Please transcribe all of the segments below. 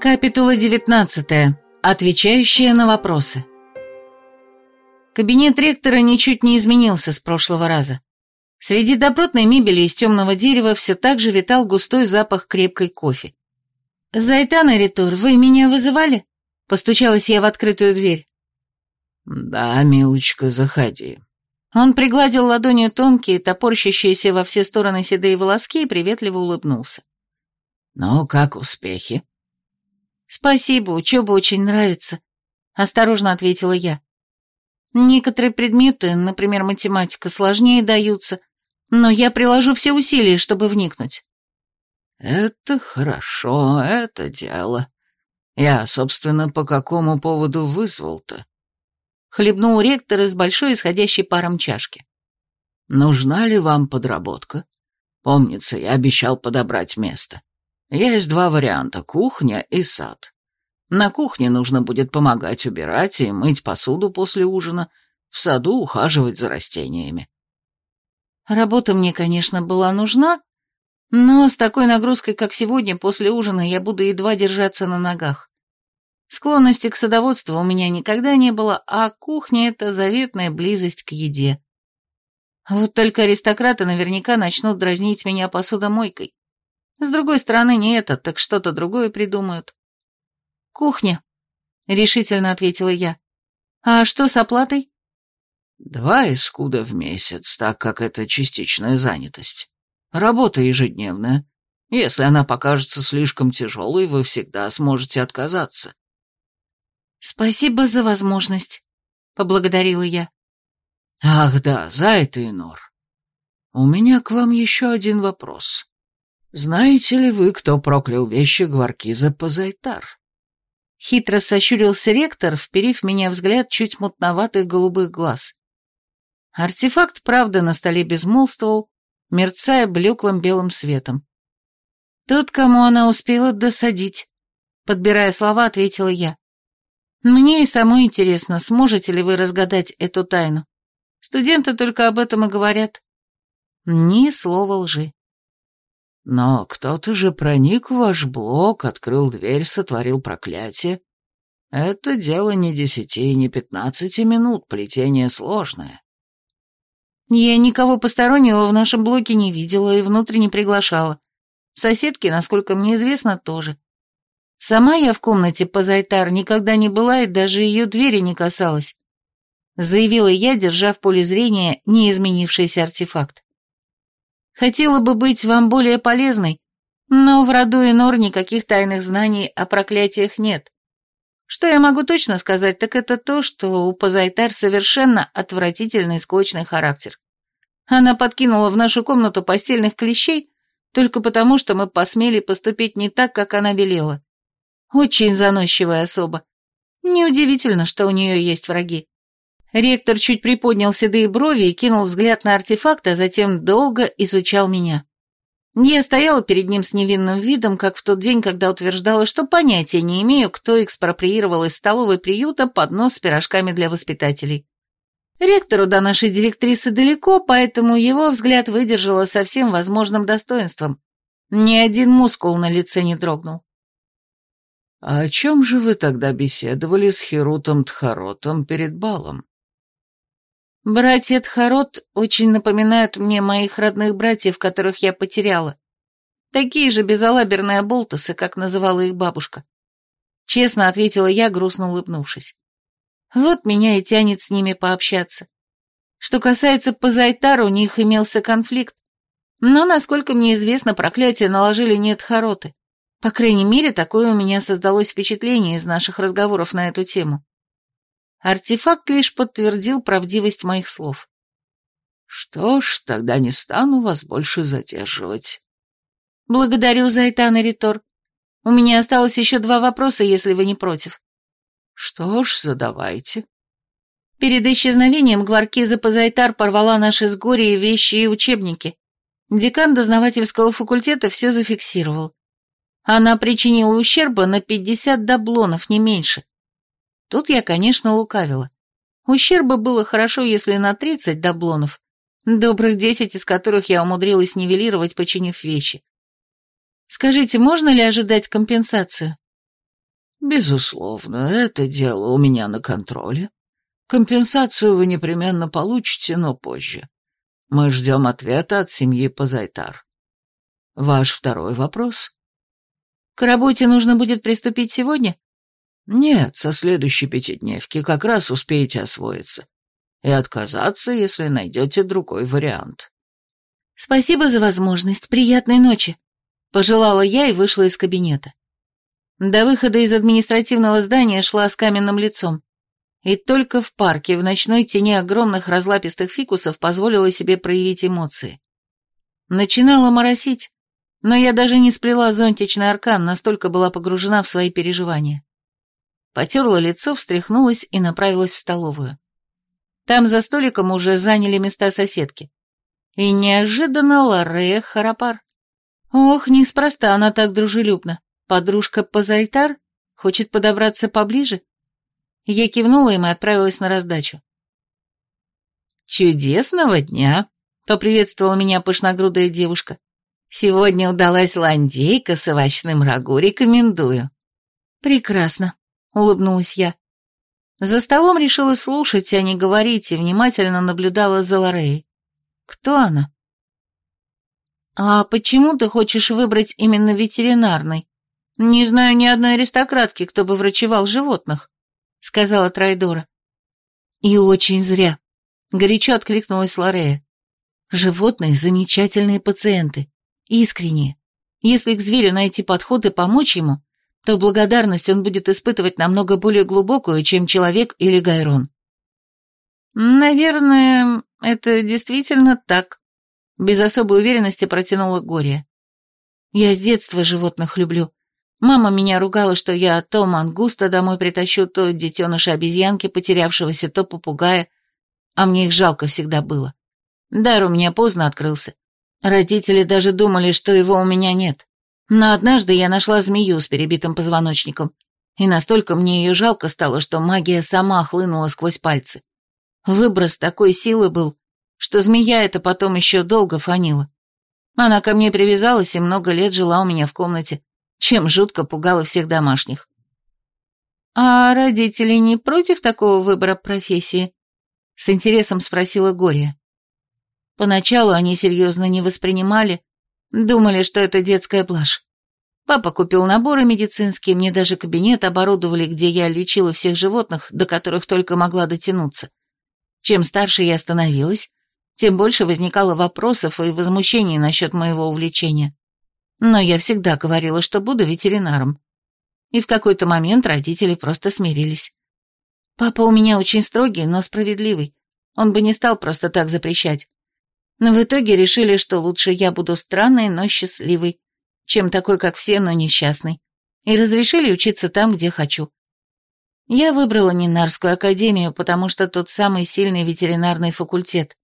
Капитула 19. Отвечающая на вопросы. Кабинет ректора ничуть не изменился с прошлого раза. Среди добротной мебели из темного дерева все так же витал густой запах крепкой кофе. «Зайтан Эритор, вы меня вызывали?» Постучалась я в открытую дверь. «Да, милочка, заходи». Он пригладил ладонью тонкие, топорщащиеся во все стороны седые волоски и приветливо улыбнулся. «Ну, как успехи?» «Спасибо, учеба очень нравится», — осторожно ответила я. «Некоторые предметы, например, математика, сложнее даются, но я приложу все усилия, чтобы вникнуть». «Это хорошо, это дело. Я, собственно, по какому поводу вызвал-то?» Хлебнул ректор из большой исходящей паром чашки. «Нужна ли вам подработка? Помнится, я обещал подобрать место. Есть два варианта – кухня и сад. На кухне нужно будет помогать убирать и мыть посуду после ужина, в саду ухаживать за растениями. Работа мне, конечно, была нужна, но с такой нагрузкой, как сегодня, после ужина я буду едва держаться на ногах. Склонности к садоводству у меня никогда не было, а кухня — это заветная близость к еде. Вот только аристократы наверняка начнут дразнить меня посудомойкой. С другой стороны, не это, так что-то другое придумают. «Кухня», — решительно ответила я. «А что с оплатой?» «Два искуда в месяц, так как это частичная занятость. Работа ежедневная. Если она покажется слишком тяжелой, вы всегда сможете отказаться». «Спасибо за возможность», — поблагодарила я. «Ах да, за это, Инор. У меня к вам еще один вопрос. «Знаете ли вы, кто проклял вещи Гваркиза Пазайтар?» Хитро сощурился ректор, вперив меня взгляд чуть мутноватых голубых глаз. Артефакт, правда, на столе безмолвствовал, мерцая блеклым белым светом. «Тот, кому она успела досадить», — подбирая слова, ответила я. «Мне и самой интересно, сможете ли вы разгадать эту тайну. Студенты только об этом и говорят. Ни слова лжи». Но кто-то же проник в ваш блок, открыл дверь, сотворил проклятие. Это дело не десяти и не пятнадцати минут, плетение сложное. Я никого постороннего в нашем блоке не видела и внутрь не приглашала. Соседки, насколько мне известно, тоже. Сама я в комнате по Зайтар никогда не была и даже ее двери не касалась. Заявила я, держа в поле зрения неизменившийся артефакт. Хотела бы быть вам более полезной, но в роду Энор никаких тайных знаний о проклятиях нет. Что я могу точно сказать, так это то, что у Пазайтар совершенно отвратительный склочный характер. Она подкинула в нашу комнату постельных клещей только потому, что мы посмели поступить не так, как она велела. Очень заносчивая особа. Неудивительно, что у нее есть враги. Ректор чуть приподнял седые брови и кинул взгляд на артефакт, а затем долго изучал меня. Я стояла перед ним с невинным видом, как в тот день, когда утверждала, что понятия не имею, кто экспроприировал из столовой приюта поднос с пирожками для воспитателей. Ректору до нашей директрисы далеко, поэтому его взгляд выдержала со всем возможным достоинством. Ни один мускул на лице не дрогнул. «А о чем же вы тогда беседовали с Херутом Тхаротом перед балом?» Братья Тхарот очень напоминают мне моих родных братьев, которых я потеряла. Такие же безалаберные болтусы, как называла их бабушка. Честно ответила я, грустно улыбнувшись. Вот меня и тянет с ними пообщаться. Что касается Пазайтара, у них имелся конфликт. Но, насколько мне известно, проклятие наложили не Тхароты. По крайней мере, такое у меня создалось впечатление из наших разговоров на эту тему. Артефакт лишь подтвердил правдивость моих слов. «Что ж, тогда не стану вас больше задерживать». «Благодарю, Зайтан и Ритор. У меня осталось еще два вопроса, если вы не против». «Что ж, задавайте». Перед исчезновением Гваркиза Пазайтар порвала наши с горе вещи и учебники. Декан дознавательского факультета все зафиксировал. Она причинила ущерба на пятьдесят даблонов, не меньше. Тут я, конечно, лукавила. Ущерба было хорошо, если на 30 даблонов, добрых 10 из которых я умудрилась нивелировать, починив вещи. Скажите, можно ли ожидать компенсацию? «Безусловно, это дело у меня на контроле. Компенсацию вы непременно получите, но позже. Мы ждем ответа от семьи Пазайтар. Ваш второй вопрос?» «К работе нужно будет приступить сегодня?» «Нет, со следующей пятидневки как раз успеете освоиться. И отказаться, если найдете другой вариант». «Спасибо за возможность. Приятной ночи», — пожелала я и вышла из кабинета. До выхода из административного здания шла с каменным лицом. И только в парке, в ночной тени огромных разлапистых фикусов, позволила себе проявить эмоции. Начинала моросить, но я даже не сплела зонтичный аркан, настолько была погружена в свои переживания. Потерла лицо, встряхнулась и направилась в столовую. Там за столиком уже заняли места соседки. И неожиданно Лорея Харапар. Ох, неспроста она так дружелюбна. Подружка Пазайтар хочет подобраться поближе? Я кивнула им и отправилась на раздачу. «Чудесного дня!» — поприветствовала меня пышногрудая девушка. «Сегодня удалась ландейка с овощным рагу, рекомендую». «Прекрасно», — улыбнулась я. За столом решила слушать, а не говорить, и внимательно наблюдала за Лореей. «Кто она?» «А почему ты хочешь выбрать именно ветеринарный?» «Не знаю ни одной аристократки, кто бы врачевал животных», — сказала Трайдора. «И очень зря», — горячо откликнулась Лорея. «Животные — замечательные пациенты, искренние. Если к зверю найти подход и помочь ему, то благодарность он будет испытывать намного более глубокую, чем человек или Гайрон». «Наверное, это действительно так», — без особой уверенности протянула Гория. «Я с детства животных люблю», Мама меня ругала, что я то мангуста домой притащу, то детеныша обезьянки, потерявшегося, то попугая, а мне их жалко всегда было. Дар у меня поздно открылся. Родители даже думали, что его у меня нет. Но однажды я нашла змею с перебитым позвоночником, и настолько мне ее жалко стало, что магия сама хлынула сквозь пальцы. Выброс такой силы был, что змея это потом еще долго фанила. Она ко мне привязалась и много лет жила у меня в комнате, чем жутко пугало всех домашних. «А родители не против такого выбора профессии?» — с интересом спросила Гория. Поначалу они серьезно не воспринимали, думали, что это детская блажь. Папа купил наборы медицинские, мне даже кабинет оборудовали, где я лечила всех животных, до которых только могла дотянуться. Чем старше я становилась, тем больше возникало вопросов и возмущений насчет моего увлечения. Но я всегда говорила, что буду ветеринаром. И в какой-то момент родители просто смирились. Папа у меня очень строгий, но справедливый. Он бы не стал просто так запрещать. Но в итоге решили, что лучше я буду странной, но счастливой, чем такой, как все, но несчастный. И разрешили учиться там, где хочу. Я выбрала Нинарскую академию, потому что тот самый сильный ветеринарный факультет.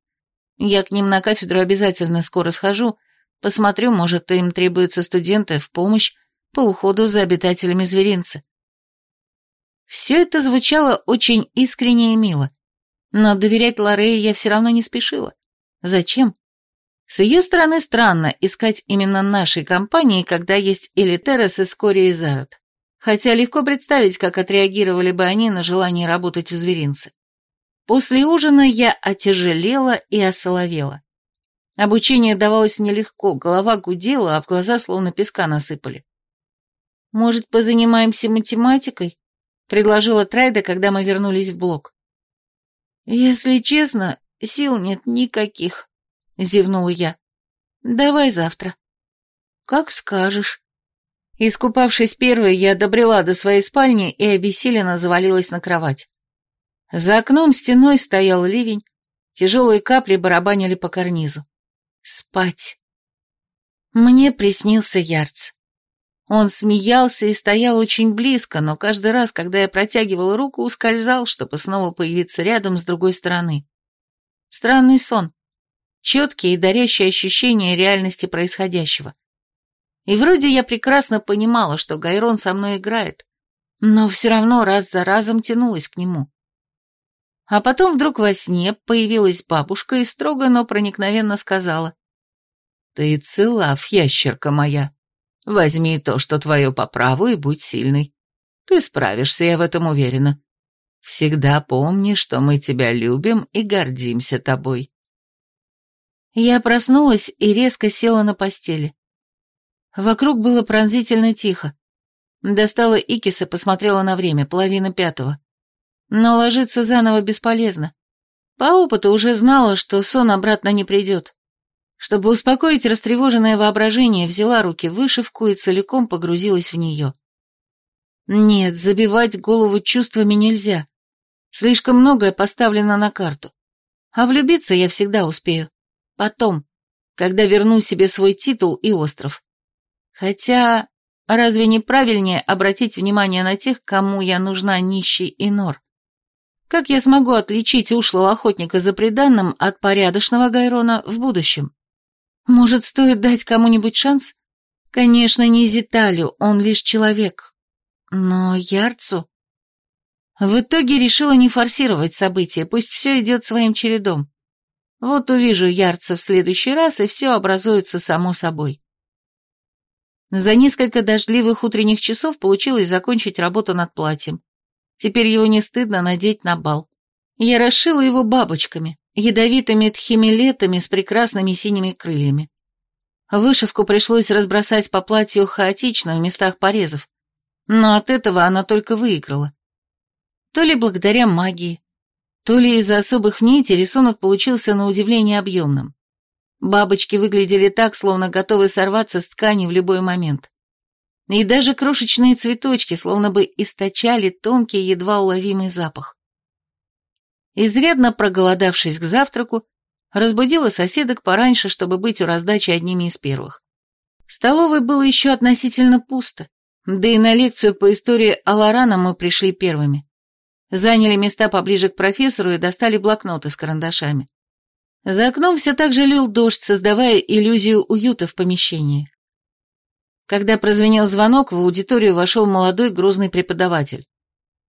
Я к ним на кафедру обязательно скоро схожу, Посмотрю, может, им требуются студенты в помощь по уходу за обитателями зверинца. Все это звучало очень искренне и мило, но доверять Лорее я все равно не спешила. Зачем? С ее стороны странно искать именно нашей компании, когда есть Элитерес и Скори и Зарот. Хотя легко представить, как отреагировали бы они на желание работать в зверинце. После ужина я отяжелела и осоловела. Обучение давалось нелегко, голова гудела, а в глаза словно песка насыпали. «Может, позанимаемся математикой?» — предложила Трайда, когда мы вернулись в блок. «Если честно, сил нет никаких», — зевнула я. «Давай завтра». «Как скажешь». Искупавшись первой, я добрела до своей спальни и обессиленно завалилась на кровать. За окном стеной стоял ливень, тяжелые капли барабанили по карнизу. Спать. Мне приснился Ярц. Он смеялся и стоял очень близко, но каждый раз, когда я протягивала руку, ускользал, чтобы снова появиться рядом с другой стороны. Странный сон. Четкие и дарящие ощущения реальности происходящего. И вроде я прекрасно понимала, что Гайрон со мной играет, но все равно раз за разом тянулась к нему. А потом вдруг во сне появилась бабушка и строго, но проникновенно сказала. «Ты цела, ящерка моя. Возьми то, что твое по праву, и будь сильной. Ты справишься, я в этом уверена. Всегда помни, что мы тебя любим и гордимся тобой». Я проснулась и резко села на постели. Вокруг было пронзительно тихо. Достала Икиса, посмотрела на время, половина пятого. Но ложиться заново бесполезно. По опыту уже знала, что сон обратно не придет. Чтобы успокоить растревоженное воображение, взяла руки вышивку и целиком погрузилась в нее. Нет, забивать голову чувствами нельзя. Слишком многое поставлено на карту. А влюбиться я всегда успею. Потом, когда верну себе свой титул и остров. Хотя, разве не правильнее обратить внимание на тех, кому я нужна нищий и нор? Как я смогу отличить ушлого охотника за преданным от порядочного Гайрона в будущем? Может, стоит дать кому-нибудь шанс? Конечно, не Зиталю, он лишь человек. Но Ярцу... В итоге решила не форсировать события, пусть все идет своим чередом. Вот увижу Ярца в следующий раз, и все образуется само собой. За несколько дождливых утренних часов получилось закончить работу над платьем. Теперь его не стыдно надеть на бал. Я расшила его бабочками, ядовитыми тхимилетами с прекрасными синими крыльями. Вышивку пришлось разбросать по платью хаотично в местах порезов, но от этого она только выиграла. То ли благодаря магии, то ли из-за особых нитей рисунок получился на удивление объемным. Бабочки выглядели так, словно готовы сорваться с ткани в любой момент. И даже крошечные цветочки словно бы источали тонкий, едва уловимый запах. Изрядно проголодавшись к завтраку, разбудила соседок пораньше, чтобы быть у раздачи одними из первых. В столовой было еще относительно пусто, да и на лекцию по истории Аларана мы пришли первыми. Заняли места поближе к профессору и достали блокноты с карандашами. За окном все так же лил дождь, создавая иллюзию уюта в помещении. Когда прозвенел звонок, в аудиторию вошел молодой грузный преподаватель.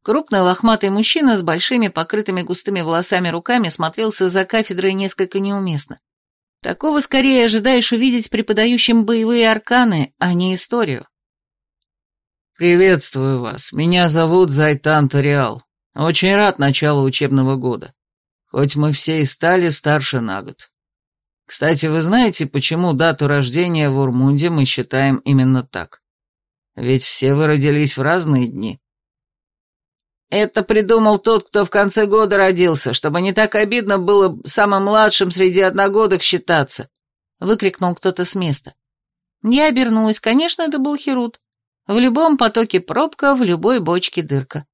Крупный лохматый мужчина с большими покрытыми густыми волосами руками смотрелся за кафедрой несколько неуместно. Такого скорее ожидаешь увидеть преподающим боевые арканы, а не историю. «Приветствую вас. Меня зовут Зайтан Тариал. Очень рад началу учебного года. Хоть мы все и стали старше на год. Кстати, вы знаете, почему дату рождения в Урмунде мы считаем именно так? Ведь все вы родились в разные дни. Это придумал тот, кто в конце года родился, чтобы не так обидно было самым младшим среди одногодок считаться, выкрикнул кто-то с места. Я обернулась, конечно, это был Херут. В любом потоке пробка, в любой бочке дырка.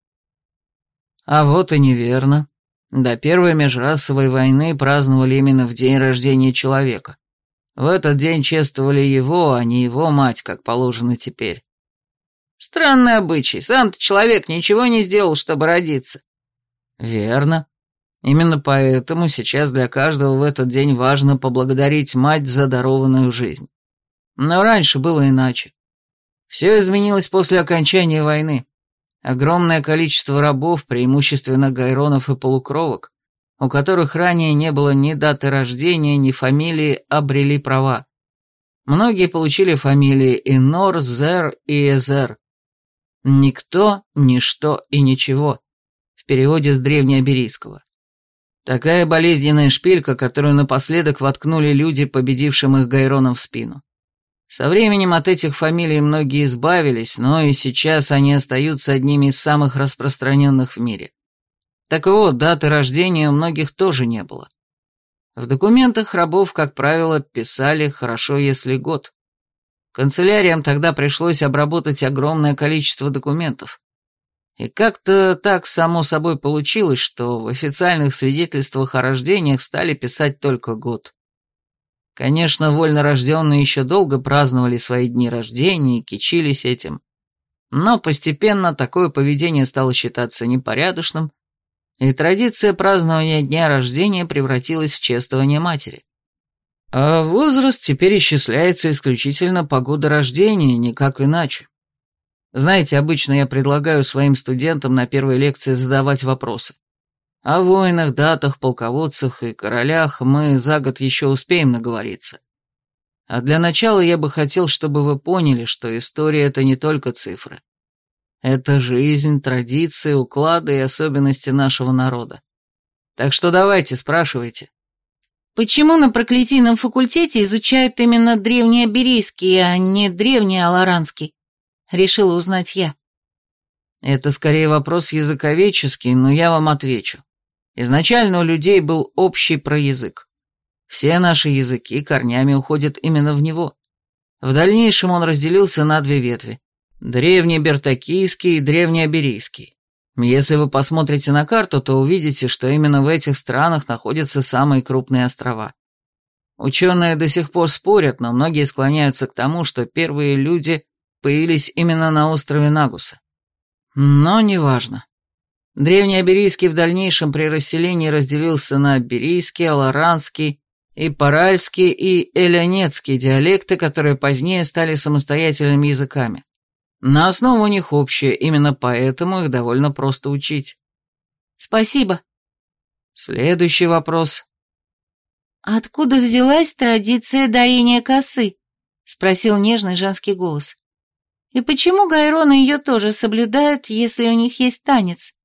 А вот и неверно. До Первой межрасовой войны праздновали именно в день рождения человека. В этот день чествовали его, а не его мать, как положено теперь. Странный обычай. Сам-то человек ничего не сделал, чтобы родиться. Верно. Именно поэтому сейчас для каждого в этот день важно поблагодарить мать за дарованную жизнь. Но раньше было иначе. Все изменилось после окончания войны. Огромное количество рабов, преимущественно гайронов и полукровок, у которых ранее не было ни даты рождения, ни фамилии, обрели права. Многие получили фамилии Инор, Зер и Эзер. Никто, ничто и ничего. В переводе с древнеаберийского. Такая болезненная шпилька, которую напоследок воткнули люди, победившим их гайроном в спину. Со временем от этих фамилий многие избавились, но и сейчас они остаются одними из самых распространенных в мире. Так вот, даты рождения у многих тоже не было. В документах рабов, как правило, писали «хорошо, если год». Канцеляриям тогда пришлось обработать огромное количество документов. И как-то так само собой получилось, что в официальных свидетельствах о рождениях стали писать только год. Конечно, вольнорожденные еще долго праздновали свои дни рождения и кичились этим. Но постепенно такое поведение стало считаться непорядочным, и традиция празднования дня рождения превратилась в чествование матери. А возраст теперь исчисляется исключительно по году рождения, никак иначе. Знаете, обычно я предлагаю своим студентам на первой лекции задавать вопросы. О воинах, датах, полководцах и королях мы за год еще успеем наговориться. А для начала я бы хотел, чтобы вы поняли, что история — это не только цифры. Это жизнь, традиции, уклады и особенности нашего народа. Так что давайте, спрашивайте. Почему на проклятийном факультете изучают именно древнеаберийский, а не древнеаларанский? Решила узнать я. Это скорее вопрос языковеческий, но я вам отвечу. Изначально у людей был общий про язык. Все наши языки корнями уходят именно в него. В дальнейшем он разделился на две ветви – древнебертакийский и древнеаберийский. Если вы посмотрите на карту, то увидите, что именно в этих странах находятся самые крупные острова. Ученые до сих пор спорят, но многие склоняются к тому, что первые люди появились именно на острове Нагуса. Но неважно. Древнеаберийский в дальнейшем при расселении разделился на аберийский, аларанский и паральский и элеонецкий диалекты, которые позднее стали самостоятельными языками. На основу у них общее, именно поэтому их довольно просто учить. Спасибо. Следующий вопрос. Откуда взялась традиция дарения косы? Спросил нежный женский голос. И почему гайроны ее тоже соблюдают, если у них есть танец?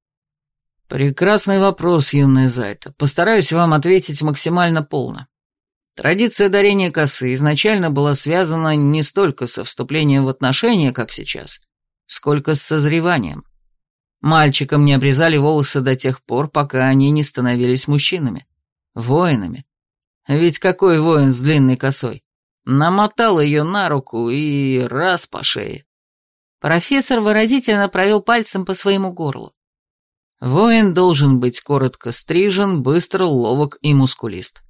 Прекрасный вопрос, юная Зайта. Постараюсь вам ответить максимально полно. Традиция дарения косы изначально была связана не столько со вступлением в отношения, как сейчас, сколько с созреванием. Мальчикам не обрезали волосы до тех пор, пока они не становились мужчинами, воинами. Ведь какой воин с длинной косой? Намотал ее на руку и раз по шее. Профессор выразительно провел пальцем по своему горлу. Воин должен быть коротко стрижен, быстро, ловок и мускулист.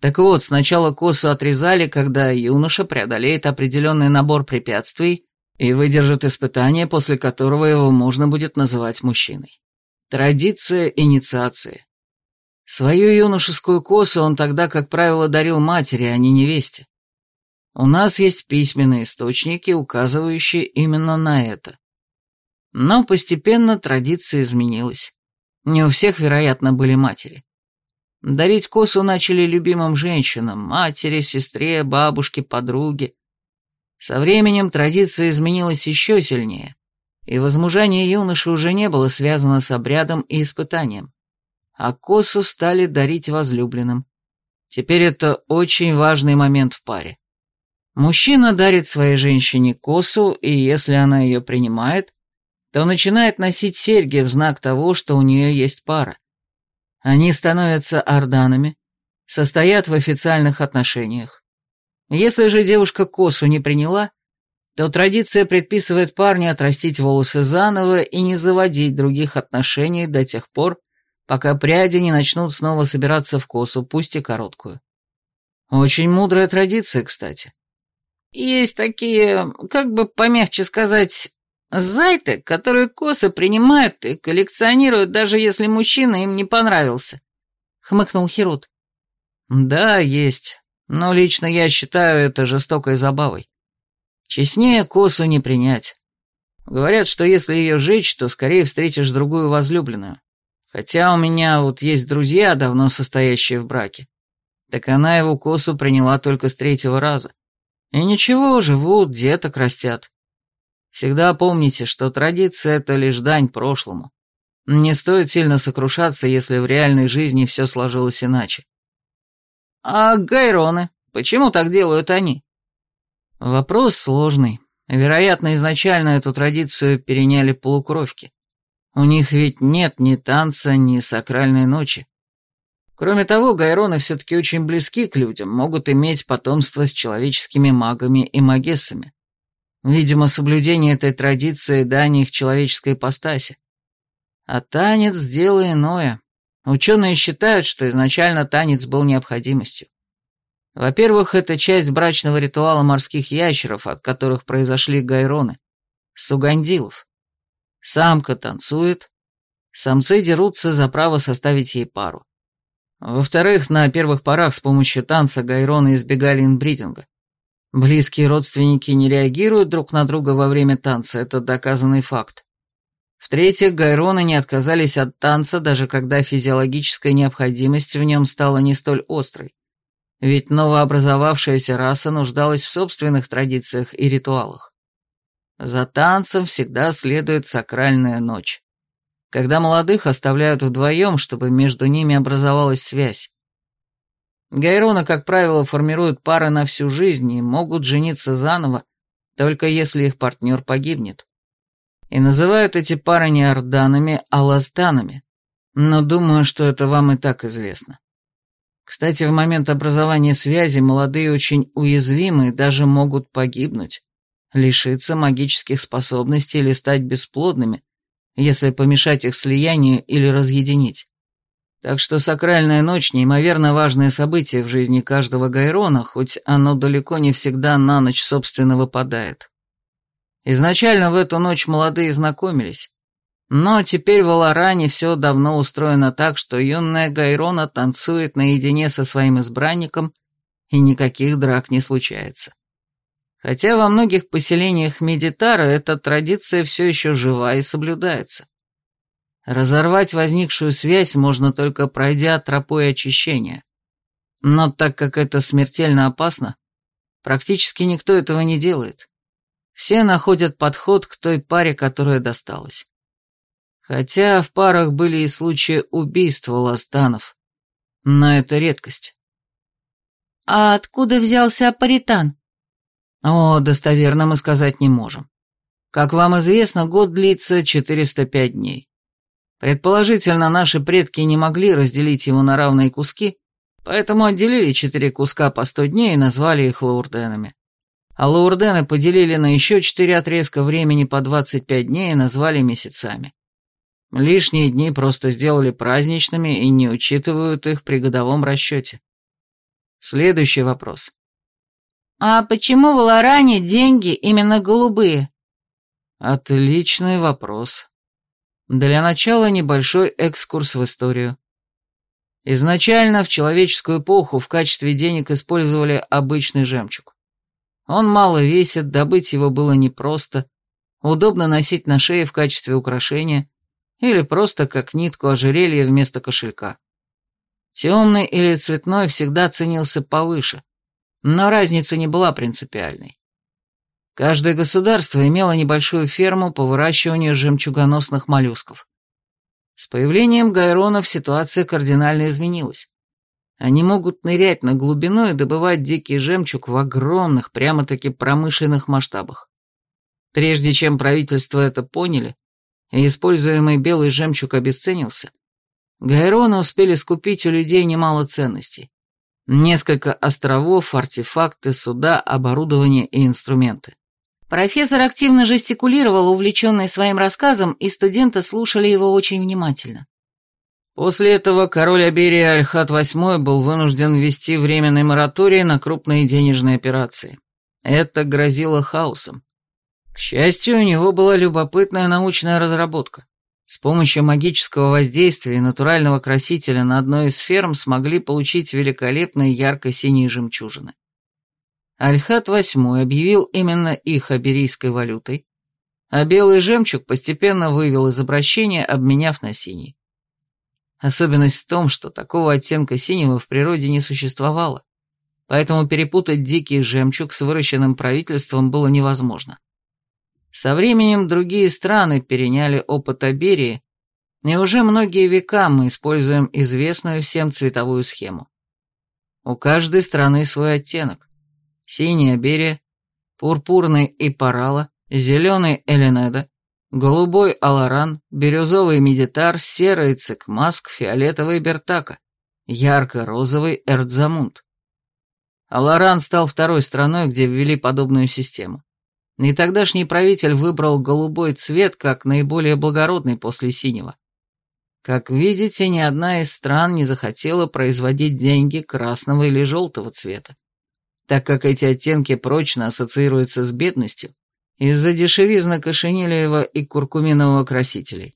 Так вот, сначала косу отрезали, когда юноша преодолеет определенный набор препятствий и выдержит испытание, после которого его можно будет называть мужчиной. Традиция инициации. Свою юношескую косу он тогда, как правило, дарил матери, а не невесте. У нас есть письменные источники, указывающие именно на это. Но постепенно традиция изменилась. Не у всех, вероятно, были матери. Дарить косу начали любимым женщинам, матери, сестре, бабушке, подруге. Со временем традиция изменилась еще сильнее, и возмужание юноши уже не было связано с обрядом и испытанием. А косу стали дарить возлюбленным. Теперь это очень важный момент в паре. Мужчина дарит своей женщине косу, и если она ее принимает, то начинает носить серьги в знак того, что у нее есть пара. Они становятся орданами, состоят в официальных отношениях. Если же девушка косу не приняла, то традиция предписывает парню отрастить волосы заново и не заводить других отношений до тех пор, пока пряди не начнут снова собираться в косу, пусть и короткую. Очень мудрая традиция, кстати. Есть такие, как бы помягче сказать, зайты, которые косы принимают и коллекционируют, даже если мужчина им не понравился», — хмыкнул Хирут. «Да, есть, но лично я считаю это жестокой забавой. Честнее косу не принять. Говорят, что если ее жечь, то скорее встретишь другую возлюбленную. Хотя у меня вот есть друзья, давно состоящие в браке. Так она его косу приняла только с третьего раза. И ничего, живут, деток растят. Всегда помните, что традиция — это лишь дань прошлому. Не стоит сильно сокрушаться, если в реальной жизни все сложилось иначе. А гайроны? Почему так делают они? Вопрос сложный. Вероятно, изначально эту традицию переняли полукровки. У них ведь нет ни танца, ни сакральной ночи. Кроме того, гайроны все-таки очень близки к людям, могут иметь потомство с человеческими магами и магессами. Видимо, соблюдение этой традиции дань их человеческой ипостаси. А танец – дело иное. Ученые считают, что изначально танец был необходимостью. Во-первых, это часть брачного ритуала морских ящеров, от которых произошли гайроны, сугандилов. Самка танцует, самцы дерутся за право составить ей пару. Во-вторых, на первых порах с помощью танца гайроны избегали инбридинга. Близкие родственники не реагируют друг на друга во время танца, это доказанный факт. В-третьих, гайроны не отказались от танца, даже когда физиологическая необходимость в нем стала не столь острой. Ведь новообразовавшаяся раса нуждалась в собственных традициях и ритуалах. За танцем всегда следует сакральная ночь, когда молодых оставляют вдвоем, чтобы между ними образовалась связь. Гайроны, как правило, формируют пары на всю жизнь и могут жениться заново, только если их партнер погибнет. И называют эти пары не орданами, а ластанами, но думаю, что это вам и так известно. Кстати, в момент образования связи молодые очень уязвимы и даже могут погибнуть, лишиться магических способностей или стать бесплодными, если помешать их слиянию или разъединить. Так что сакральная ночь – неимоверно важное событие в жизни каждого Гайрона, хоть оно далеко не всегда на ночь собственно выпадает. Изначально в эту ночь молодые знакомились, но теперь в Аларане все давно устроено так, что юная Гайрона танцует наедине со своим избранником, и никаких драк не случается. Хотя во многих поселениях Медитара эта традиция все еще жива и соблюдается. Разорвать возникшую связь можно только пройдя тропой очищения. Но так как это смертельно опасно, практически никто этого не делает. Все находят подход к той паре, которая досталась. Хотя в парах были и случаи убийства ластанов. Но это редкость. «А откуда взялся Апаритан?» «О, достоверно мы сказать не можем. Как вам известно, год длится 405 дней. Предположительно, наши предки не могли разделить его на равные куски, поэтому отделили четыре куска по 100 дней и назвали их лаурденами. А лаурдены поделили на еще четыре отрезка времени по 25 дней и назвали месяцами. Лишние дни просто сделали праздничными и не учитывают их при годовом расчете. Следующий вопрос. А почему в Лоране деньги именно голубые? Отличный вопрос. Для начала небольшой экскурс в историю. Изначально в человеческую эпоху в качестве денег использовали обычный жемчуг. Он мало весит, добыть его было непросто, удобно носить на шее в качестве украшения, или просто как нитку ожерелья вместо кошелька. Темный или цветной всегда ценился повыше, но разница не была принципиальной. Каждое государство имело небольшую ферму по выращиванию жемчугоносных моллюсков. С появлением гайронов ситуация кардинально изменилась. Они могут нырять на глубину и добывать дикий жемчуг в огромных, прямо-таки промышленных масштабах. Прежде чем правительства это поняли, и используемый белый жемчуг обесценился, Гайроны успели скупить у людей немало ценностей. Несколько островов, артефакты, суда, оборудование и инструменты. Профессор активно жестикулировал, увлеченный своим рассказом, и студенты слушали его очень внимательно. После этого король Аберии Альхат VIII был вынужден ввести временный мораторий на крупные денежные операции. Это грозило хаосом. К счастью, у него была любопытная научная разработка. С помощью магического воздействия и натурального красителя на одной из ферм смогли получить великолепные ярко-синие жемчужины. Альхат VIII объявил именно их аберийской валютой, а белый жемчуг постепенно вывел из обращения, обменяв на синий. Особенность в том, что такого оттенка синего в природе не существовало, поэтому перепутать дикий жемчуг с выращенным правительством было невозможно. Со временем другие страны переняли опыт Аберии, и уже многие века мы используем известную всем цветовую схему. У каждой страны свой оттенок. Синий Аберия, пурпурный Ипарала, зеленый Эленеда, голубой Аларан, бирюзовый Медитар, серый Цикмаск, фиолетовый Бертака, ярко-розовый Эрдзамунд. Аларан стал второй страной, где ввели подобную систему. И тогдашний правитель выбрал голубой цвет как наиболее благородный после синего. Как видите, ни одна из стран не захотела производить деньги красного или желтого цвета, так как эти оттенки прочно ассоциируются с бедностью из-за дешевизны кошенилиева и куркуминового красителей.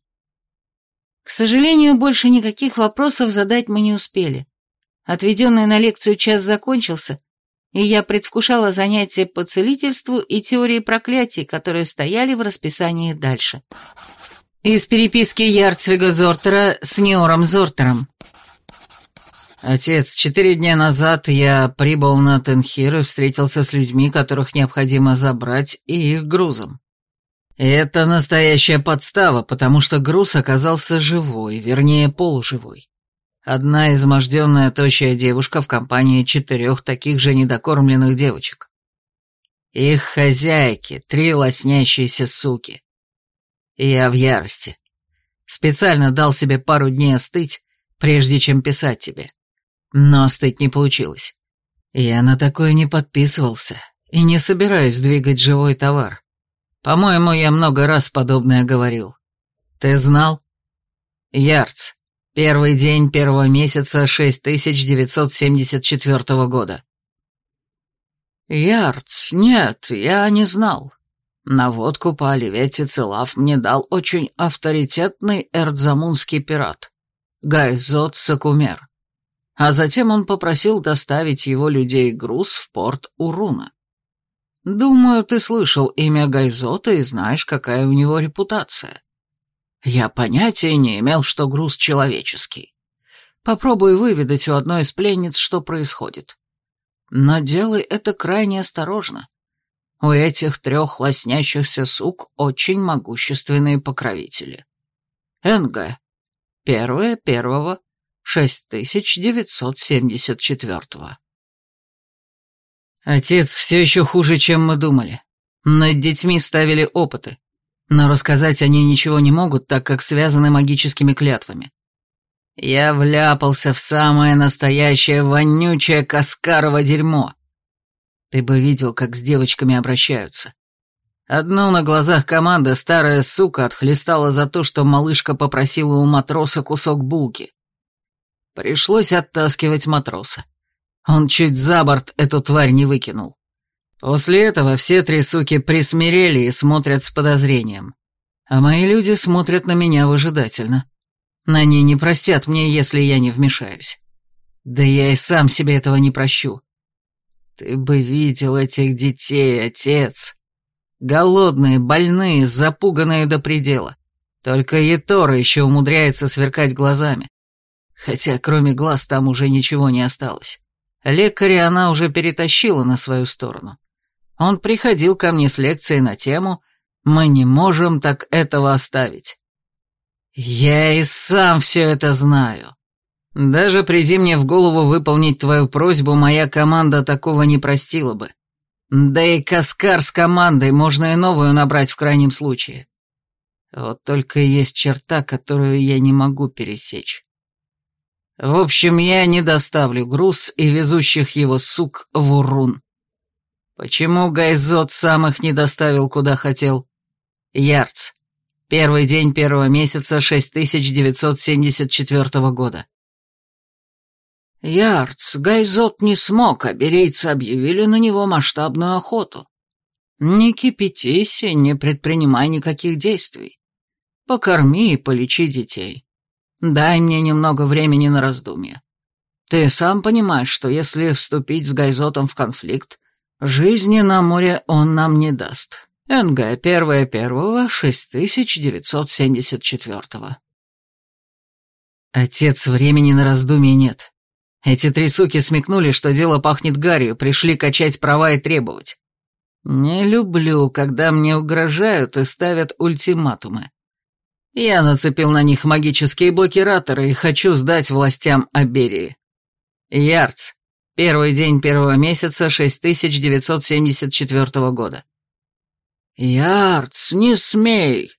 К сожалению, больше никаких вопросов задать мы не успели. Отведенный на лекцию час закончился, и я предвкушала занятия по целительству и теории проклятий, которые стояли в расписании дальше. Из переписки Ярцвига Зортера с Неором Зортером. «Отец, четыре дня назад я прибыл на Тенхир и встретился с людьми, которых необходимо забрать, и их грузом. Это настоящая подстава, потому что груз оказался живой, вернее, полуживой. Одна изможденная тощая девушка в компании четырех таких же недокормленных девочек. Их хозяйки, три лоснящиеся суки. Я в ярости. Специально дал себе пару дней остыть, прежде чем писать тебе. Но остыть не получилось. Я на такое не подписывался и не собираюсь двигать живой товар. По-моему, я много раз подобное говорил. Ты знал? Ярц. Первый день первого месяца 6974 года. Ярц, нет, я не знал. Наводку по Оливете Целав мне дал очень авторитетный эрдзамунский пират, Гайзот Сакумер а затем он попросил доставить его людей груз в порт Уруна. Думаю, ты слышал имя Гайзота и знаешь, какая у него репутация. Я понятия не имел, что груз человеческий. Попробуй выведать у одной из пленниц, что происходит. Но делай это крайне осторожно. У этих трех лоснящихся сук очень могущественные покровители. НГ. Первое первого 6974-го. Отец все еще хуже, чем мы думали. Над детьми ставили опыты, но рассказать они ничего не могут, так как связаны магическими клятвами. Я вляпался в самое настоящее вонючее каскарово дерьмо. Ты бы видел, как с девочками обращаются. Одну на глазах команды старая сука отхлестала за то, что малышка попросила у матроса кусок булки. Пришлось оттаскивать матроса. Он чуть за борт эту тварь не выкинул. После этого все три суки присмирели и смотрят с подозрением. А мои люди смотрят на меня выжидательно. Они не простят мне, если я не вмешаюсь. Да я и сам себе этого не прощу. Ты бы видел этих детей, отец. Голодные, больные, запуганные до предела. Только Етора еще умудряется сверкать глазами. Хотя кроме глаз там уже ничего не осталось. Лекаря она уже перетащила на свою сторону. Он приходил ко мне с лекцией на тему «Мы не можем так этого оставить». Я и сам все это знаю. Даже приди мне в голову выполнить твою просьбу, моя команда такого не простила бы. Да и Каскар с командой можно и новую набрать в крайнем случае. Вот только есть черта, которую я не могу пересечь. В общем, я не доставлю груз и везущих его сук в Урун. Почему Гайзот сам их не доставил, куда хотел? Ярц. Первый день первого месяца 6974 года. Ярц, Гайзот не смог, а берейцы объявили на него масштабную охоту. Не кипятись и не предпринимай никаких действий. Покорми и полечи детей. Дай мне немного времени на раздумье. Ты сам понимаешь, что если вступить с Гайзотом в конфликт, жизни на море он нам не даст. НГ первое первого 6974-го. Отец, времени на раздумье нет. Эти три суки смекнули, что дело пахнет гарью, пришли качать права и требовать. Не люблю, когда мне угрожают и ставят ультиматумы. Я нацепил на них магические блокираторы и хочу сдать властям Аберии. Ярц. Первый день первого месяца 6974 года. Ярц, не смей.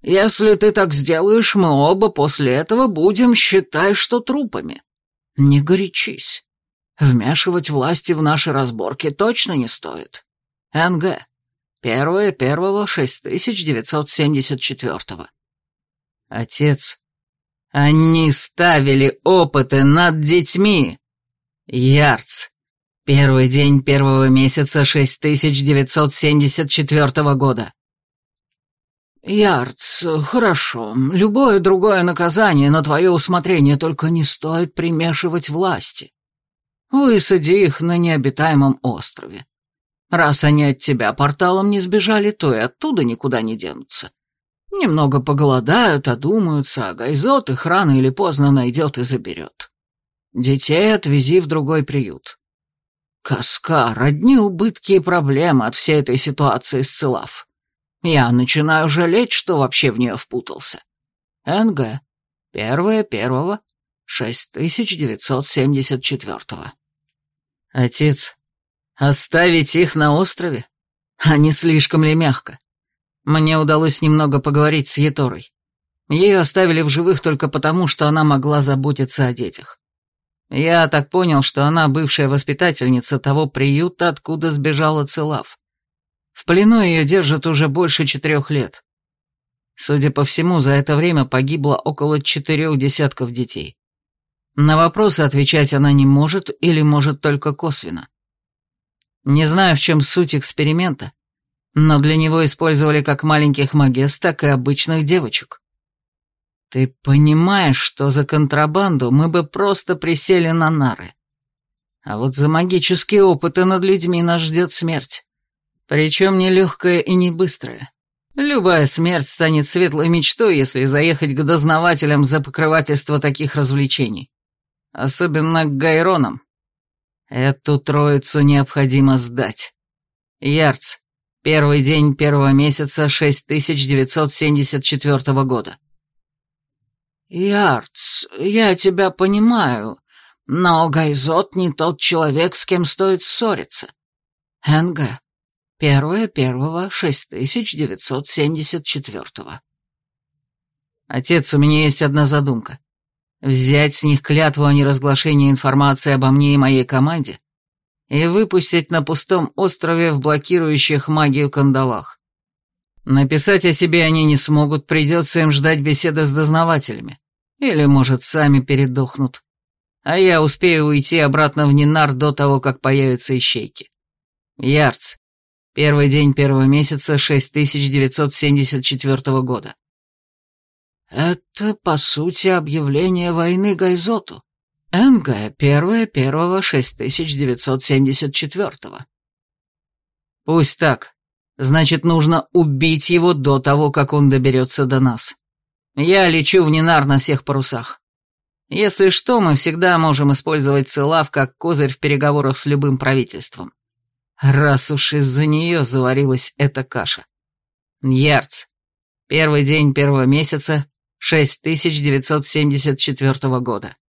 Если ты так сделаешь, мы оба после этого будем считать, что трупами. Не горячись. Вмешивать власти в наши разборки точно не стоит. НГ. Первое первого 6974 -го. Отец, они ставили опыты над детьми. Ярц. Первый день первого месяца 6974 года. Ярц, хорошо. Любое другое наказание на твое усмотрение, только не стоит примешивать власти. Высади их на необитаемом острове. Раз они от тебя порталом не сбежали, то и оттуда никуда не денутся. Немного поголодают, одумаются, а Гайзот их рано или поздно найдет и заберет. Детей отвези в другой приют. Каскар, одни убытки и проблемы от всей этой ситуации с Целав. Я начинаю жалеть, что вообще в нее впутался. НГ. Первое первого 6974-го. Отец, оставить их на острове? А не слишком ли мягко? Мне удалось немного поговорить с Еторой. Ее оставили в живых только потому, что она могла заботиться о детях. Я так понял, что она бывшая воспитательница того приюта, откуда сбежала Целав. В плену ее держат уже больше четырех лет. Судя по всему, за это время погибло около четырех десятков детей. На вопросы отвечать она не может или может только косвенно. Не знаю, в чем суть эксперимента, но для него использовали как маленьких магес, так и обычных девочек. Ты понимаешь, что за контрабанду мы бы просто присели на нары. А вот за магические опыты над людьми нас ждет смерть. Причем не легкая и не быстрая. Любая смерть станет светлой мечтой, если заехать к дознавателям за покрывательство таких развлечений. Особенно к гайронам. Эту троицу необходимо сдать. Ярц. Первый день первого месяца 6974 года. Ярц, я тебя понимаю, но Гайзот не тот человек, с кем стоит ссориться. НГ. Первое первого 6974 Отец, у меня есть одна задумка. Взять с них клятву о неразглашении информации обо мне и моей команде и выпустить на пустом острове в блокирующих магию кандалах. Написать о себе они не смогут, придется им ждать беседы с дознавателями. Или, может, сами передохнут. А я успею уйти обратно в Нинар до того, как появятся ищейки. Ярц. Первый день первого месяца 6974 года. Это, по сути, объявление войны Гайзоту. НГ первое первого 6974 Пусть так. Значит, нужно убить его до того, как он доберется до нас. Я лечу в Нинар на всех парусах. Если что, мы всегда можем использовать Целав как козырь в переговорах с любым правительством. Раз уж из-за нее заварилась эта каша. Ярц. Первый день первого месяца 6974 года.